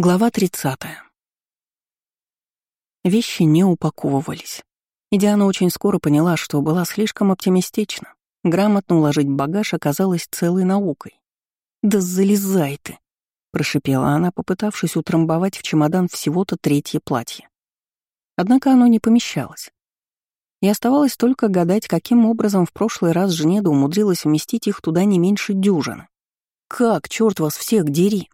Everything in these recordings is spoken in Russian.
Глава 30. Вещи не упаковывались. И Диана очень скоро поняла, что была слишком оптимистична. Грамотно уложить багаж оказалось целой наукой. «Да залезай ты!» — прошипела она, попытавшись утрамбовать в чемодан всего-то третье платье. Однако оно не помещалось. И оставалось только гадать, каким образом в прошлый раз Жнеда умудрилась вместить их туда не меньше дюжины. «Как, черт вас всех, дери!»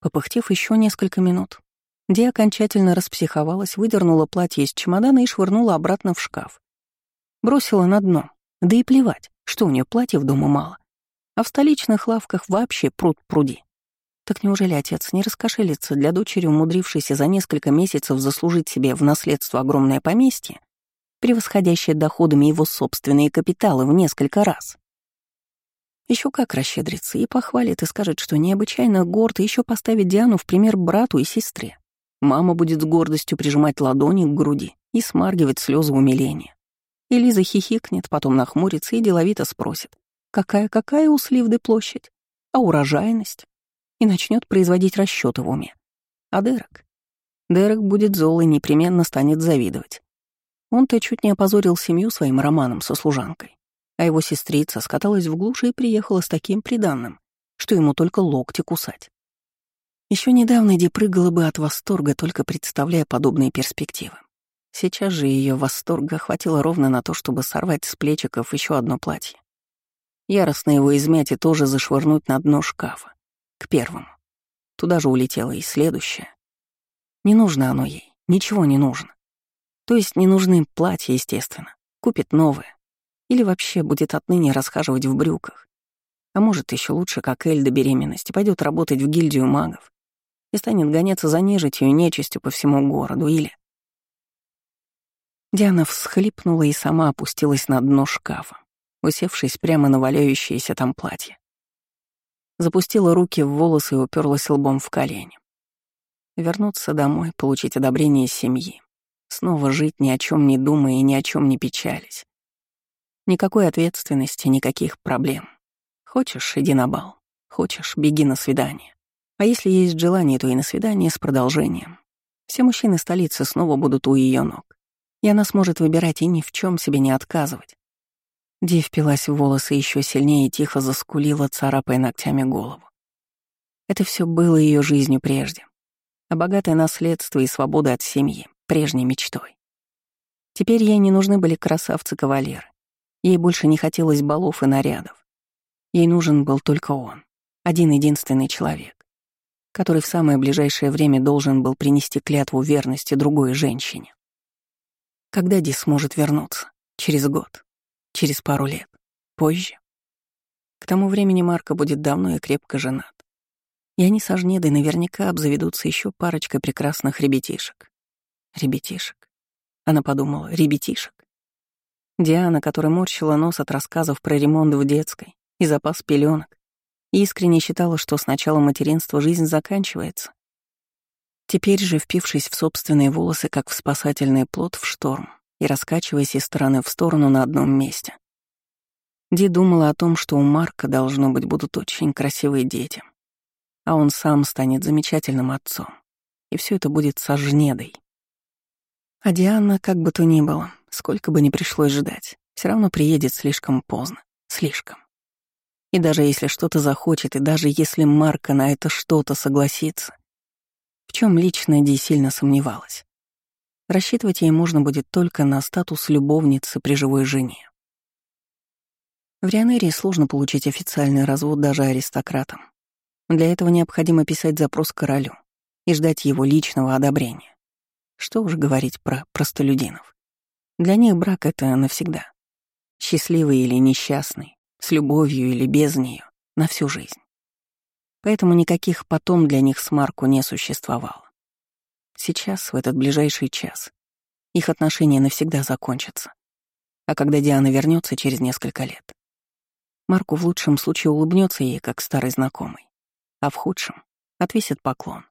Попыхтев еще несколько минут, Ди окончательно распсиховалась, выдернула платье из чемодана и швырнула обратно в шкаф. Бросила на дно. Да и плевать, что у нее платьев дома мало. А в столичных лавках вообще пруд пруди. Так неужели отец не раскошелится для дочери, умудрившейся за несколько месяцев заслужить себе в наследство огромное поместье, превосходящее доходами его собственные капиталы в несколько раз? Еще как расщедрится и похвалит, и скажет, что необычайно горд, и еще поставит Диану в пример брату и сестре. Мама будет с гордостью прижимать ладони к груди и смаргивать слезы умиления. И Лиза хихикнет, потом нахмурится и деловито спросит, какая-какая у Сливды площадь, а урожайность? И начнет производить расчеты в уме. А Дерек? Дерек будет зол и непременно станет завидовать. Он-то чуть не опозорил семью своим романом со служанкой а его сестрица скаталась в глуши и приехала с таким приданным, что ему только локти кусать. Еще недавно Ди прыгала бы от восторга, только представляя подобные перспективы. Сейчас же ее восторга хватило ровно на то, чтобы сорвать с плечиков еще одно платье. Яростно его измять и тоже зашвырнуть на дно шкафа. К первому. Туда же улетело и следующее. Не нужно оно ей, ничего не нужно. То есть не нужны платья, естественно. Купит новое. Или вообще будет отныне расхаживать в брюках. А может, еще лучше, как Эль до беременности, пойдет работать в гильдию магов и станет гоняться за нежитью и нечистью по всему городу, или... Диана всхлипнула и сама опустилась на дно шкафа, усевшись прямо на валяющееся там платье. Запустила руки в волосы и уперлась лбом в колени. Вернуться домой, получить одобрение семьи. Снова жить ни о чем не думая и ни о чем не печались. Никакой ответственности, никаких проблем. Хочешь — иди на бал. Хочешь — беги на свидание. А если есть желание, то и на свидание с продолжением. Все мужчины столицы снова будут у ее ног. И она сможет выбирать и ни в чем себе не отказывать. Ди впилась в волосы еще сильнее и тихо заскулила, царапая ногтями голову. Это все было ее жизнью прежде. А богатое наследство и свобода от семьи — прежней мечтой. Теперь ей не нужны были красавцы-кавалеры. Ей больше не хотелось балов и нарядов. Ей нужен был только он, один-единственный человек, который в самое ближайшее время должен был принести клятву верности другой женщине. Когда Ди сможет вернуться? Через год? Через пару лет? Позже? К тому времени Марко будет давно и крепко женат. И они с Ажнедой наверняка обзаведутся еще парочкой прекрасных ребятишек. Ребятишек. Она подумала, ребятишек. Диана, которая морщила нос от рассказов про ремонт в детской и запас пеленок, искренне считала, что с начала материнства жизнь заканчивается. Теперь же, впившись в собственные волосы, как в спасательный плод в шторм, и раскачиваясь из стороны в сторону на одном месте, Ди думала о том, что у Марка, должно быть, будут очень красивые дети, а он сам станет замечательным отцом, и все это будет со жнедой. А Диана, как бы то ни было, Сколько бы ни пришлось ждать, все равно приедет слишком поздно. Слишком. И даже если что-то захочет, и даже если Марка на это что-то согласится, в чем лично Ди сильно сомневалась, рассчитывать ей можно будет только на статус любовницы при живой жене. В Рианерии сложно получить официальный развод даже аристократам. Для этого необходимо писать запрос королю и ждать его личного одобрения. Что уж говорить про простолюдинов. Для них брак — это навсегда. Счастливый или несчастный, с любовью или без нее, на всю жизнь. Поэтому никаких потом для них с Марку не существовало. Сейчас, в этот ближайший час, их отношения навсегда закончатся. А когда Диана вернется через несколько лет, Марку в лучшем случае улыбнется ей, как старый знакомый, а в худшем — отвесит поклон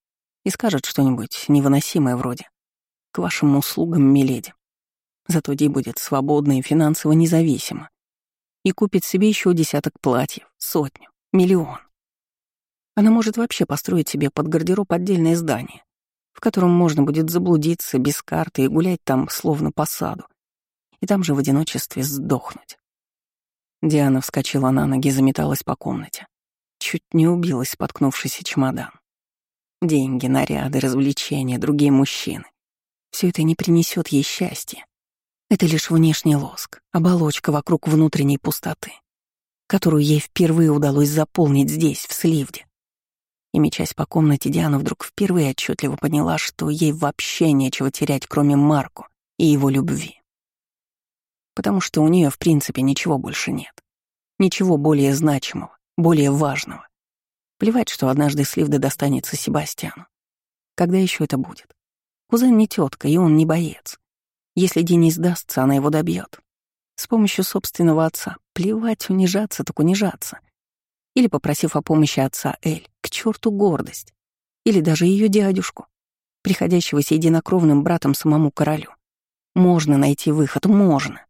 и скажет что-нибудь невыносимое вроде «К вашим услугам, миледи». Зато Ди будет свободна и финансово независима. И купит себе еще десяток платьев, сотню, миллион. Она может вообще построить себе под гардероб отдельное здание, в котором можно будет заблудиться без карты и гулять там словно по саду, и там же в одиночестве сдохнуть. Диана вскочила на ноги заметалась по комнате. Чуть не убилась, споткнувшись чемодан. Деньги, наряды, развлечения, другие мужчины. Все это не принесет ей счастья. Это лишь внешний лоск, оболочка вокруг внутренней пустоты, которую ей впервые удалось заполнить здесь, в Сливде. И мечась по комнате, Диана вдруг впервые отчетливо поняла, что ей вообще нечего терять, кроме Марку и его любви. Потому что у нее в принципе ничего больше нет. Ничего более значимого, более важного. Плевать, что однажды Сливда достанется Себастьяну. Когда еще это будет? Кузен не тетка, и он не боец. Если Денис сдастся, она его добьет. С помощью собственного отца. Плевать, унижаться, так унижаться. Или попросив о помощи отца Эль, к черту гордость. Или даже ее дядюшку, приходящегося единокровным братом самому королю. Можно найти выход, можно.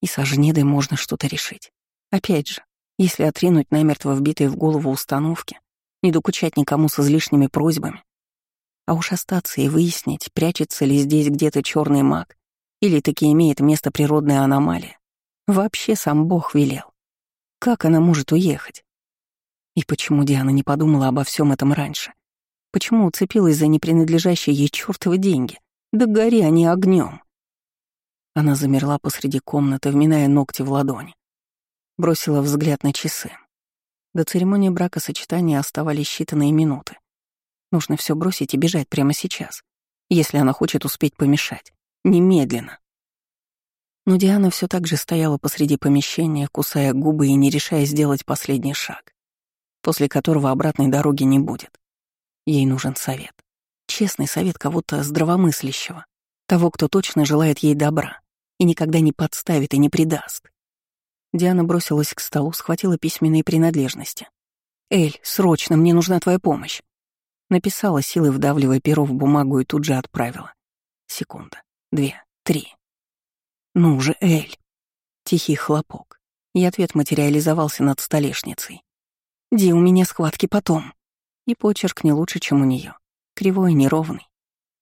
И с Ажнедой можно что-то решить. Опять же, если отринуть намертво вбитые в голову установки, не докучать никому с излишними просьбами, а уж остаться и выяснить, прячется ли здесь где-то черный маг или таки имеет место природная аномалия. Вообще сам Бог велел. Как она может уехать? И почему Диана не подумала обо всем этом раньше? Почему уцепилась за непринадлежащие ей чертовы деньги? Да гори они огнем. Она замерла посреди комнаты, вминая ногти в ладони. Бросила взгляд на часы. До церемонии бракосочетания оставались считанные минуты. Нужно все бросить и бежать прямо сейчас, если она хочет успеть помешать. Немедленно. Но Диана все так же стояла посреди помещения, кусая губы и не решая сделать последний шаг, после которого обратной дороги не будет. Ей нужен совет. Честный совет кого-то здравомыслящего, того, кто точно желает ей добра и никогда не подставит и не предаст. Диана бросилась к столу, схватила письменные принадлежности. «Эль, срочно, мне нужна твоя помощь!» Написала силой, вдавливая перо в бумагу и тут же отправила. Секунда, две, три. «Ну же, Эль!» Тихий хлопок. И ответ материализовался над столешницей. «Ди, у меня схватки потом». И почерк не лучше, чем у нее. Кривой, неровный.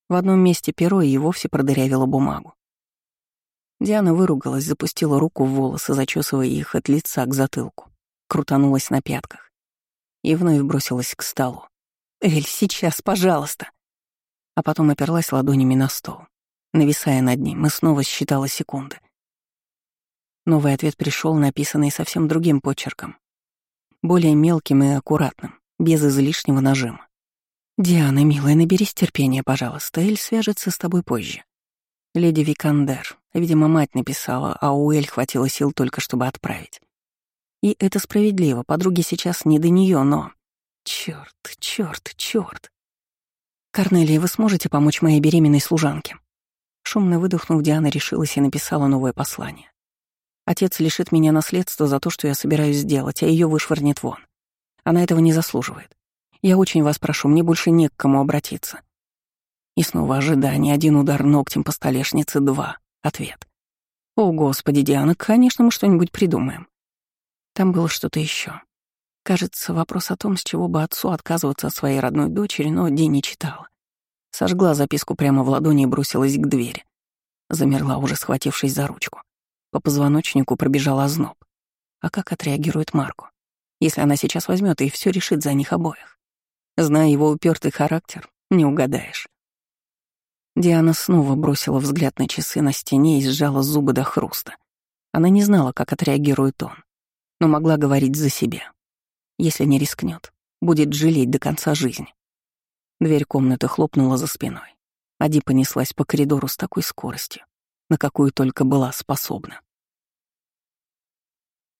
В одном месте перо и вовсе продырявило бумагу. Диана выругалась, запустила руку в волосы, зачесывая их от лица к затылку, крутанулась на пятках и вновь бросилась к столу. «Эль, сейчас, пожалуйста!» А потом оперлась ладонями на стол, нависая над ним, и снова считала секунды. Новый ответ пришел, написанный совсем другим почерком, более мелким и аккуратным, без излишнего нажима. «Диана, милая, наберись терпения, пожалуйста, Эль свяжется с тобой позже. Леди Викандер, видимо, мать написала, а у Эль хватило сил только, чтобы отправить. И это справедливо, подруге сейчас не до нее, но... Черт, черт, черт. Корнелия, вы сможете помочь моей беременной служанке? Шумно выдохнув, Диана решилась и написала новое послание. Отец лишит меня наследства за то, что я собираюсь сделать, а ее вышвырнет вон. Она этого не заслуживает. Я очень вас прошу, мне больше не к кому обратиться. И снова ожидание, один удар ногтем по столешнице, два. Ответ. О, господи, Диана, конечно, мы что-нибудь придумаем. Там было что-то еще. Кажется, вопрос о том, с чего бы отцу отказываться от своей родной дочери, но Ди не читала. Сожгла записку прямо в ладони и бросилась к двери. Замерла, уже схватившись за ручку. По позвоночнику пробежал озноб. А как отреагирует Марку? Если она сейчас возьмет и все решит за них обоих. Зная его упертый характер, не угадаешь. Диана снова бросила взгляд на часы на стене и сжала зубы до хруста. Она не знала, как отреагирует он, но могла говорить за себя. Если не рискнет, будет жалеть до конца жизни. Дверь комнаты хлопнула за спиной. Ади понеслась по коридору с такой скоростью, на какую только была способна.